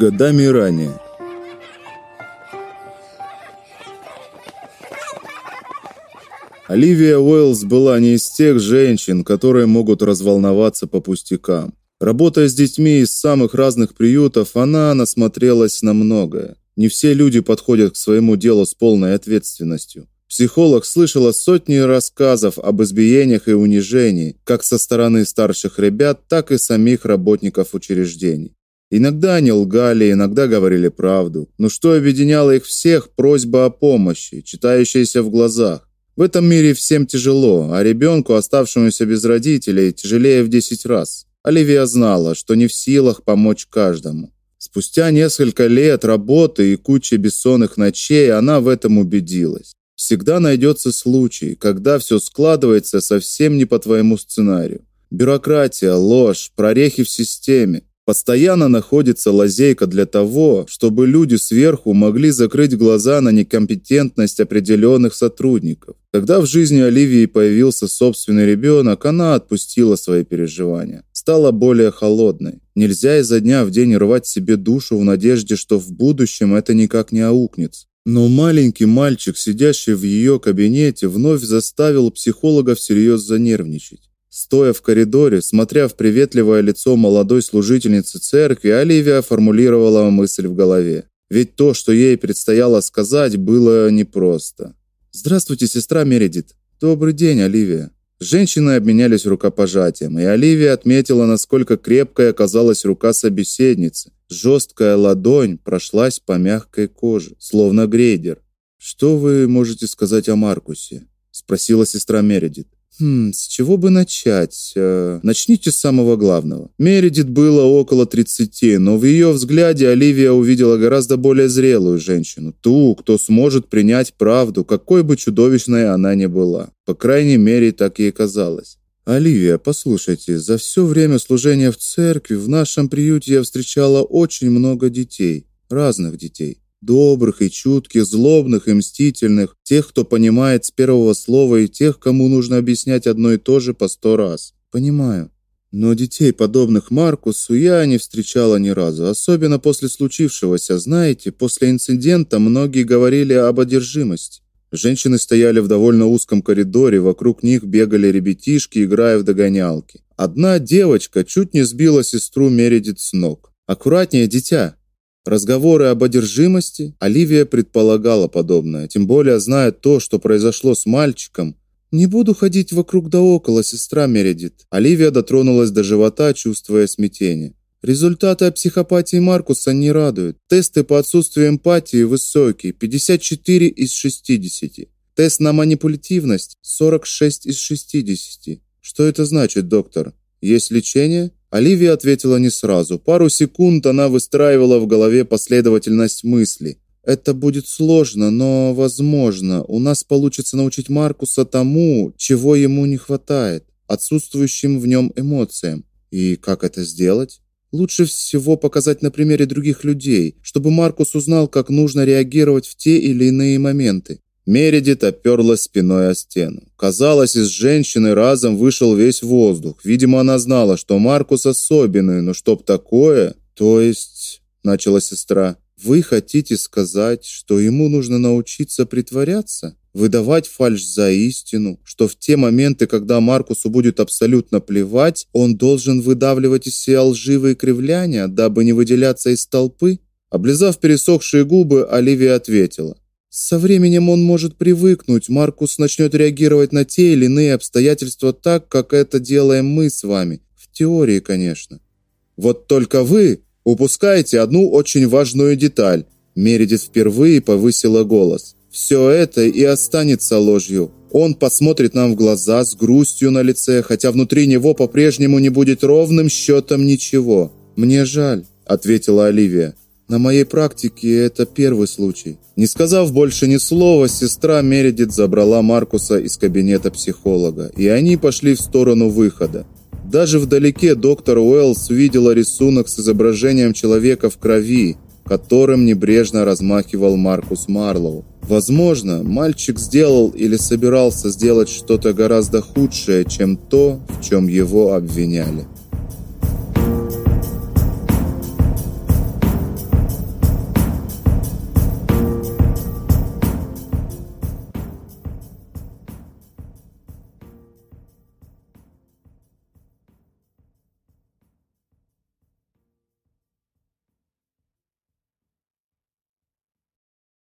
Годами ранее. Оливия Уэллс была не из тех женщин, которые могут разволноваться по пустякам. Работая с детьми из самых разных приютов, она насмотрелась на многое. Не все люди подходят к своему делу с полной ответственностью. Психолог слышала сотни рассказов об избиениях и унижении, как со стороны старших ребят, так и самих работников учреждений. Иногда они лгали, иногда говорили правду, но что объединяло их всех просьба о помощи, читающаяся в глазах. В этом мире всем тяжело, а ребенку, оставшемуся без родителей, тяжелее в 10 раз. Оливия знала, что не в силах помочь каждому. Спустя несколько лет работы и кучи бессонных ночей она в этом убедилась. Всегда найдется случай, когда все складывается совсем не по твоему сценарию. Бюрократия, ложь, прорехи в системе. Постоянно находится лазейка для того, чтобы люди сверху могли закрыть глаза на некомпетентность определенных сотрудников. Когда в жизни Оливии появился собственный ребенок, она отпустила свои переживания, стала более холодной. Нельзя изо дня в день рвать себе душу в надежде, что в будущем это никак не аукнется. Но маленький мальчик, сидящий в ее кабинете, вновь заставил психолога всерьез занервничать. Стоя в коридоре, смотря в приветливое лицо молодой служительницы церкви, Оливия формулировала мысль в голове. Ведь то, что ей предстояло сказать, было непросто. Здравствуйте, сестра Мередит. Добрый день, Оливия. Женщины обменялись рукопожатием, и Оливия отметила, насколько крепкой оказалась рука собеседницы. Жесткая ладонь прошлась по мягкой коже, словно грейдер. Что вы можете сказать о Маркусе? спросила сестра Мередит. Хм, с чего бы начать? Э, начните с самого главного. Мередит было около 30, но в ее взгляде Оливия увидела гораздо более зрелую женщину, ту, кто сможет принять правду, какой бы чудовищной она ни была. По крайней мере, так ей казалось. Оливия, послушайте, за все время служения в церкви в нашем приюте я встречала очень много детей, разных детей добрых и чутких, злобных и мстительных, тех, кто понимает с первого слова, и тех, кому нужно объяснять одно и то же по сто раз. Понимаю. Но детей, подобных Маркусу, я не встречала ни разу, особенно после случившегося. Знаете, после инцидента многие говорили об одержимости. Женщины стояли в довольно узком коридоре, вокруг них бегали ребятишки, играя в догонялки. Одна девочка чуть не сбила сестру Мередит с ног. Аккуратнее, дитя, Разговоры об одержимости Оливия предполагала подобное, тем более зная то, что произошло с мальчиком. Не буду ходить вокруг да около, сестра Мередит. Оливия дотронулась до живота, чувствуя смятение. Результаты о психопатии Маркуса не радуют. Тесты по отсутствию эмпатии высокие 54 из 60. Тест на манипулятивность 46 из 60. Что это значит, доктор? Есть лечение? Оливия ответила не сразу. Пару секунд она выстраивала в голове последовательность мыслей. Это будет сложно, но возможно. У нас получится научить Маркуса тому, чего ему не хватает, отсутствующим в нем эмоциям. И как это сделать? Лучше всего показать на примере других людей, чтобы Маркус узнал, как нужно реагировать в те или иные моменты. Мередит оперлась спиной о стену. Казалось, из женщины разом вышел весь воздух. Видимо, она знала, что Маркус особенный, но чтоб такое... То есть, начала сестра, вы хотите сказать, что ему нужно научиться притворяться? Выдавать фальшь за истину, что в те моменты, когда Маркусу будет абсолютно плевать, он должен выдавливать из себя лживые кривляния, дабы не выделяться из толпы? Облизав пересохшие губы, Оливия ответила: со временем он может привыкнуть, Маркус начнет реагировать на те или иные обстоятельства так, как это делаем мы с вами. В теории, конечно. Вот только вы упускаете одну очень важную деталь. Мередит впервые повысила голос. Все это и останется ложью. Он посмотрит нам в глаза с грустью на лице, хотя внутри него по-прежнему не будет ровным счетом ничего. Мне жаль, ответила Оливия. На моей практике это первый случай. Не сказав больше ни слова, сестра Мередит забрала Маркуса из кабинета психолога, и они пошли в сторону выхода. Даже вдалеке доктор Уэллс видела рисунок с изображением человека в крови, которым небрежно размахивал Маркус Марлоу. Возможно, мальчик сделал или собирался сделать что-то гораздо худшее, чем то, в чем его обвиняли.